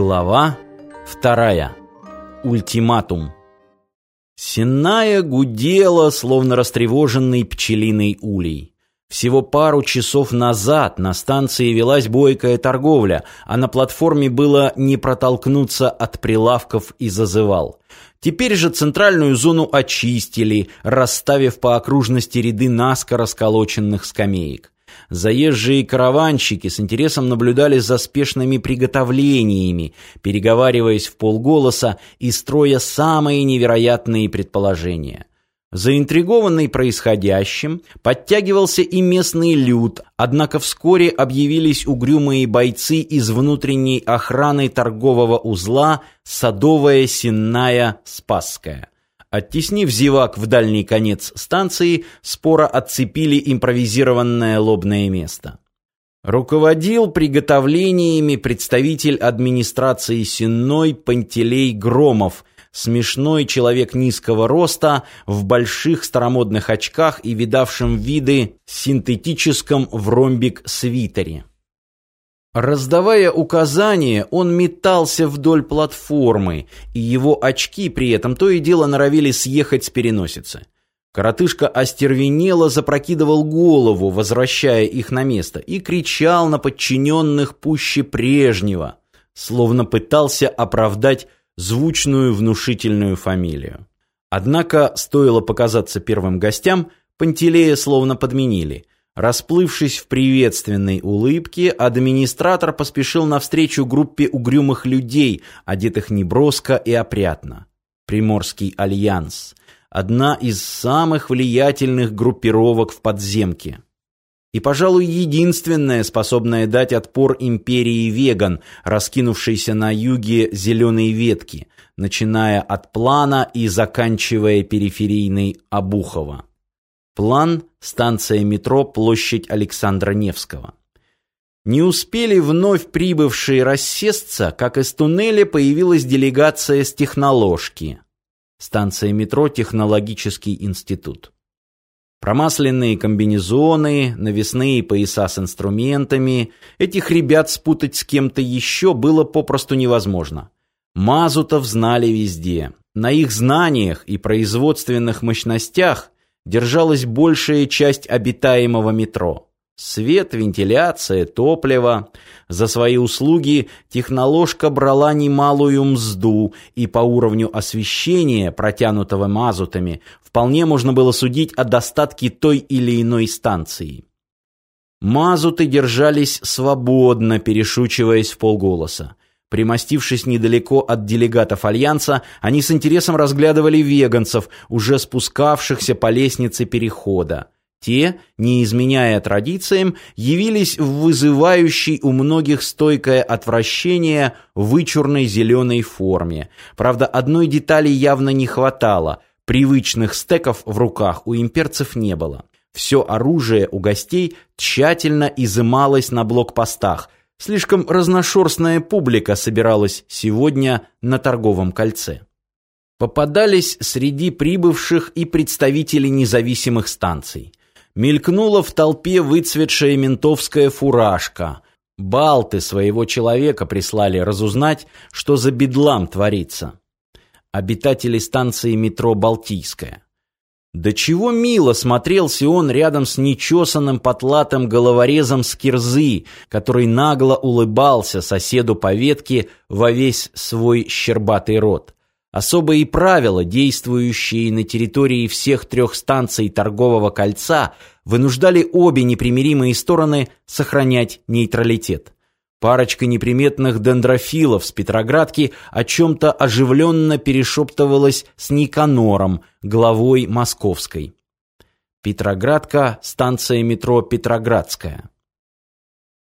Глава вторая. Ультиматум. Сенная гудела, словно растревоженный пчелиный улей. Всего пару часов назад на станции велась бойкая торговля, а на платформе было не протолкнуться от прилавков и зазывал. Теперь же центральную зону очистили, расставив по окружности ряды наскоро сколоченных скамеек. Заезжие караванщики с интересом наблюдали за спешными приготовлениями, переговариваясь в полголоса и строя самые невероятные предположения. Заинтригованный происходящим, подтягивался и местный люд, однако вскоре объявились угрюмые бойцы из внутренней охраны торгового узла Садовая, Сенная, Спасская. Оттеснив зевак в дальний конец станции, споро отцепили импровизированное лобное место. Руководил приготовлениями представитель администрации Сенной Пантелей Громов, смешной человек низкого роста, в больших старомодных очках и видавшем виды синтетическом в ромбик свитере. Раздавая указания, он метался вдоль платформы, и его очки при этом то и дело норовили съехать с переносицы. Коротышка остервенело запрокидывал голову, возвращая их на место, и кричал на подчиненных пуще прежнего, словно пытался оправдать звучную внушительную фамилию. Однако, стоило показаться первым гостям, Пантелея словно подменили – Расплывшись в приветственной улыбке, администратор поспешил навстречу группе угрюмых людей, одетых неброско и опрятно. Приморский альянс. Одна из самых влиятельных группировок в подземке. И, пожалуй, единственная, способная дать отпор империи веган, раскинувшейся на юге зеленой ветки, начиная от плана и заканчивая периферийной Обухова. План – станция метро, площадь Александра Невского. Не успели вновь прибывшие рассесться, как из туннеля появилась делегация с техноложки. Станция метро «Технологический институт». Промасленные комбинезоны, навесные пояса с инструментами. Этих ребят спутать с кем-то еще было попросту невозможно. Мазутов знали везде. На их знаниях и производственных мощностях держалась большая часть обитаемого метро. Свет, вентиляция, топливо. За свои услуги техноложка брала немалую мзду, и по уровню освещения, протянутого мазутами, вполне можно было судить о достатке той или иной станции. Мазуты держались свободно, перешучиваясь в полголоса. Примостившись недалеко от делегатов Альянса, они с интересом разглядывали веганцев, уже спускавшихся по лестнице перехода. Те, не изменяя традициям, явились в вызывающей у многих стойкое отвращение вычурной зеленой форме. Правда, одной детали явно не хватало. Привычных стеков в руках у имперцев не было. Все оружие у гостей тщательно изымалось на блокпостах – Слишком разношерстная публика собиралась сегодня на торговом кольце. Попадались среди прибывших и представители независимых станций. Мелькнула в толпе выцветшая ментовская фуражка. Балты своего человека прислали разузнать, что за бедлам творится. Обитатели станции метро «Балтийская». Да чего мило смотрелся он рядом с нечесанным потлатым головорезом с кирзы, который нагло улыбался соседу по ветке во весь свой щербатый рот. Особые правила, действующие на территории всех трех станций торгового кольца, вынуждали обе непримиримые стороны сохранять нейтралитет. Парочка неприметных дендрофилов с Петроградки о чем-то оживленно перешептывалась с Никанором, главой Московской. Петроградка, станция метро Петроградская.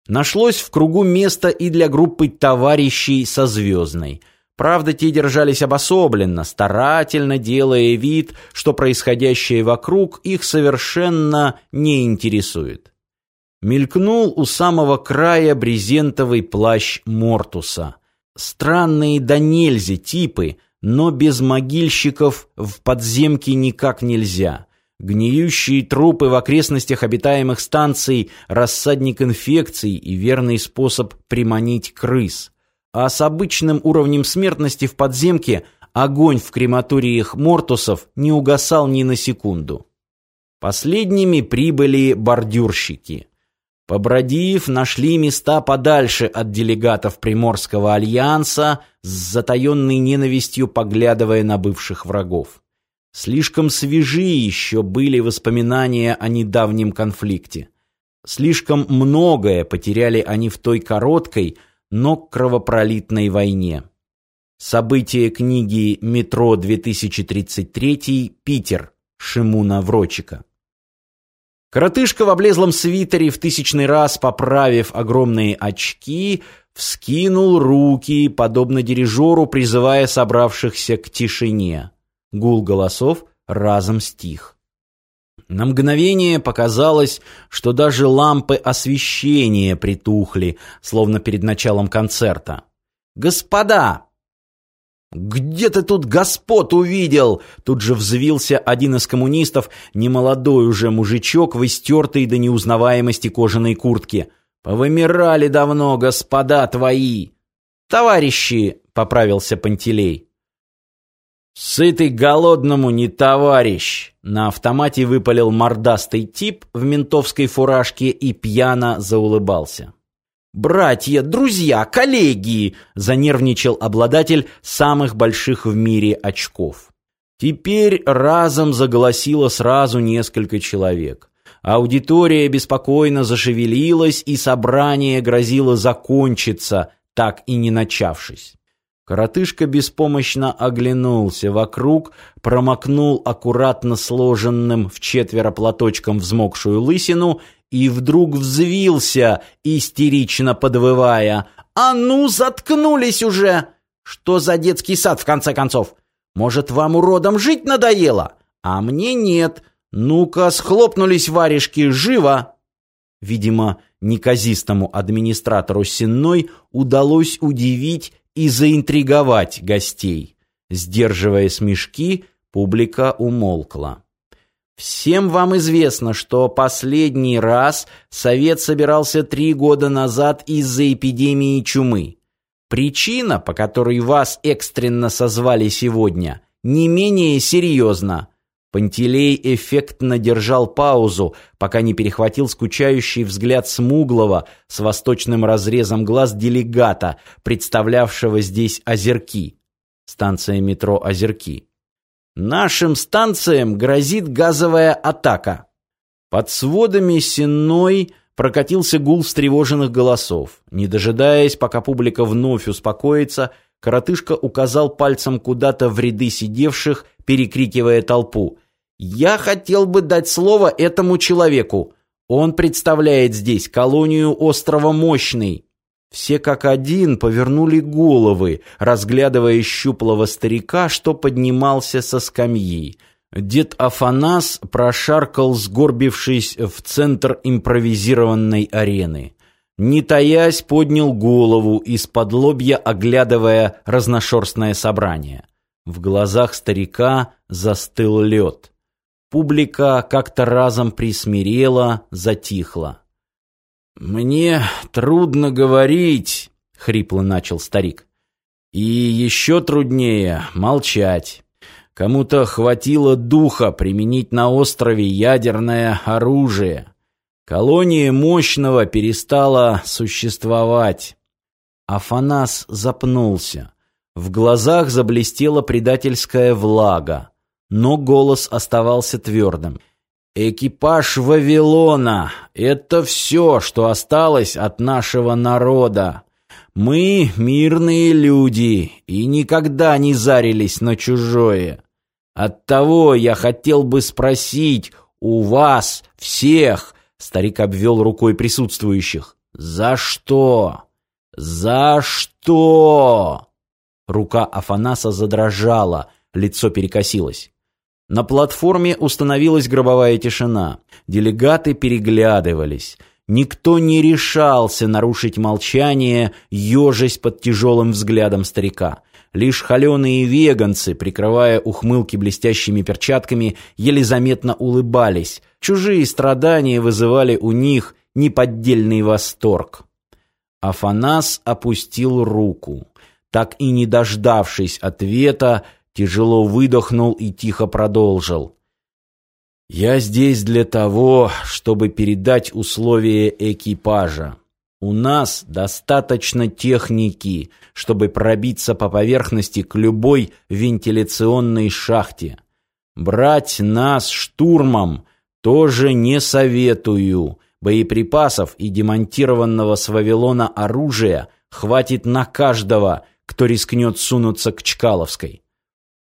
Нашлось в кругу место и для группы товарищей со Звездной. Правда, те держались обособленно, старательно делая вид, что происходящее вокруг их совершенно не интересует. Мелькнул у самого края брезентовый плащ Мортуса. Странные до нельзя типы, но без могильщиков в подземке никак нельзя. Гниющие трупы в окрестностях обитаемых станций – рассадник инфекций и верный способ приманить крыс. а с обычным уровнем смертности в подземке огонь в крематориях Мортусов не угасал ни на секунду. Последними прибыли бордюрщики. Побродив, нашли места подальше от делегатов Приморского альянса, с затаенной ненавистью поглядывая на бывших врагов. Слишком свежи еще были воспоминания о недавнем конфликте. Слишком многое потеряли они в той короткой, но кровопролитной войне. События книги «Метро 2033. Питер» Шимуна Врочика. Коротышка в облезлом свитере, в тысячный раз поправив огромные очки, вскинул руки, подобно дирижеру, призывая собравшихся к тишине. Гул голосов разом стих. На мгновение показалось, что даже лампы освещения притухли, словно перед началом концерта. «Господа, «Где ты тут господ увидел?» Тут же взвился один из коммунистов, немолодой уже мужичок в истертой до неузнаваемости кожаной куртке. «Повымирали давно, господа твои!» «Товарищи!» — поправился Пантелей. «Сытый голодному не товарищ!» На автомате выпалил мордастый тип в ментовской фуражке и пьяно заулыбался. «Братья, друзья, коллеги!» – занервничал обладатель самых больших в мире очков. Теперь разом заголосило сразу несколько человек. Аудитория беспокойно зашевелилась, и собрание грозило закончиться, так и не начавшись. Коротышка беспомощно оглянулся вокруг, промокнул аккуратно сложенным в четверо платочком взмокшую лысину и вдруг взвился, истерично подвывая. «А ну, заткнулись уже! Что за детский сад, в конце концов? Может, вам, уродом, жить надоело? А мне нет. Ну-ка, схлопнулись варежки, живо!» Видимо, неказистому администратору Сенной удалось удивить и заинтриговать гостей. Сдерживая смешки, публика умолкла. Всем вам известно, что последний раз Совет собирался три года назад из-за эпидемии чумы. Причина, по которой вас экстренно созвали сегодня, не менее серьезна. Пантелей эффектно держал паузу, пока не перехватил скучающий взгляд смуглого с восточным разрезом глаз делегата, представлявшего здесь Озерки. Станция метро Озерки. Нашим станциям грозит газовая атака. Под сводами Сенной прокатился гул встревоженных голосов. Не дожидаясь, пока публика вновь успокоится, коротышка указал пальцем куда-то в ряды сидевших, перекрикивая толпу. «Я хотел бы дать слово этому человеку. Он представляет здесь колонию острова Мощный. Все как один повернули головы, разглядывая щуплого старика, что поднимался со скамьи. Дед Афанас прошаркал, сгорбившись в центр импровизированной арены. Не таясь, поднял голову, из-под лобья оглядывая разношерстное собрание. В глазах старика застыл лед. Публика как-то разом присмирела, затихла. «Мне трудно говорить», — хрипло начал старик. «И еще труднее молчать. Кому-то хватило духа применить на острове ядерное оружие. Колония мощного перестала существовать». Афанас запнулся. В глазах заблестела предательская влага, но голос оставался твердым. Экипаж Вавилона — это все, что осталось от нашего народа. Мы мирные люди и никогда не зарились на чужое. Оттого я хотел бы спросить у вас всех, старик обвел рукой присутствующих, за что? За что? Рука Афанаса задрожала, лицо перекосилось. На платформе установилась гробовая тишина. Делегаты переглядывались. Никто не решался нарушить молчание, ежась под тяжелым взглядом старика. Лишь холеные веганцы, прикрывая ухмылки блестящими перчатками, еле заметно улыбались. Чужие страдания вызывали у них неподдельный восторг. Афанас опустил руку. Так и не дождавшись ответа, тяжело выдохнул и тихо продолжил. «Я здесь для того, чтобы передать условия экипажа. У нас достаточно техники, чтобы пробиться по поверхности к любой вентиляционной шахте. Брать нас штурмом тоже не советую. Боеприпасов и демонтированного с Вавилона оружия хватит на каждого, кто рискнет сунуться к Чкаловской.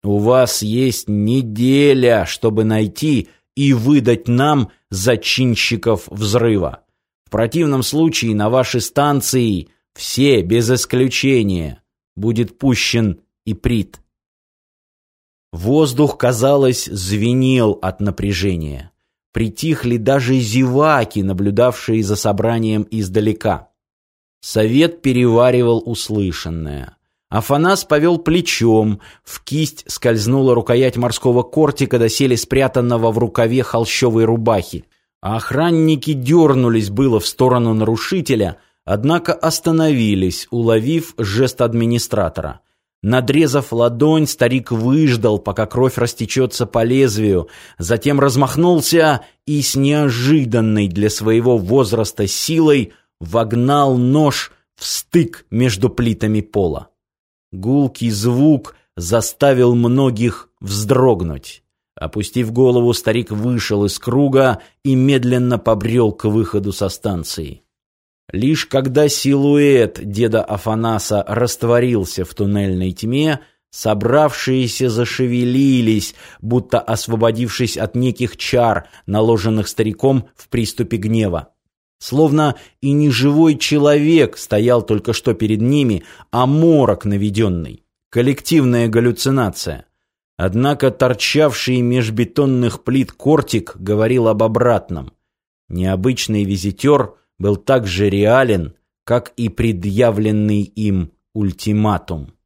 У вас есть неделя, чтобы найти и выдать нам зачинщиков взрыва. В противном случае на ваши станции все, без исключения, будет пущен иприт. Воздух, казалось, звенел от напряжения. Притихли даже зеваки, наблюдавшие за собранием издалека. Совет переваривал услышанное. Афанас повел плечом, в кисть скользнула рукоять морского кортика, доселе спрятанного в рукаве холщовой рубахи. А охранники дернулись было в сторону нарушителя, однако остановились, уловив жест администратора. Надрезав ладонь, старик выждал, пока кровь растечется по лезвию, затем размахнулся и с неожиданной для своего возраста силой вогнал нож в стык между плитами пола. Гулкий звук заставил многих вздрогнуть. Опустив голову, старик вышел из круга и медленно побрел к выходу со станции. Лишь когда силуэт деда Афанаса растворился в туннельной тьме, собравшиеся зашевелились, будто освободившись от неких чар, наложенных стариком в приступе гнева. Словно и не живой человек стоял только что перед ними, а морок наведенный. Коллективная галлюцинация. Однако торчавший меж бетонных плит кортик говорил об обратном. Необычный визитер был так же реален, как и предъявленный им ультиматум.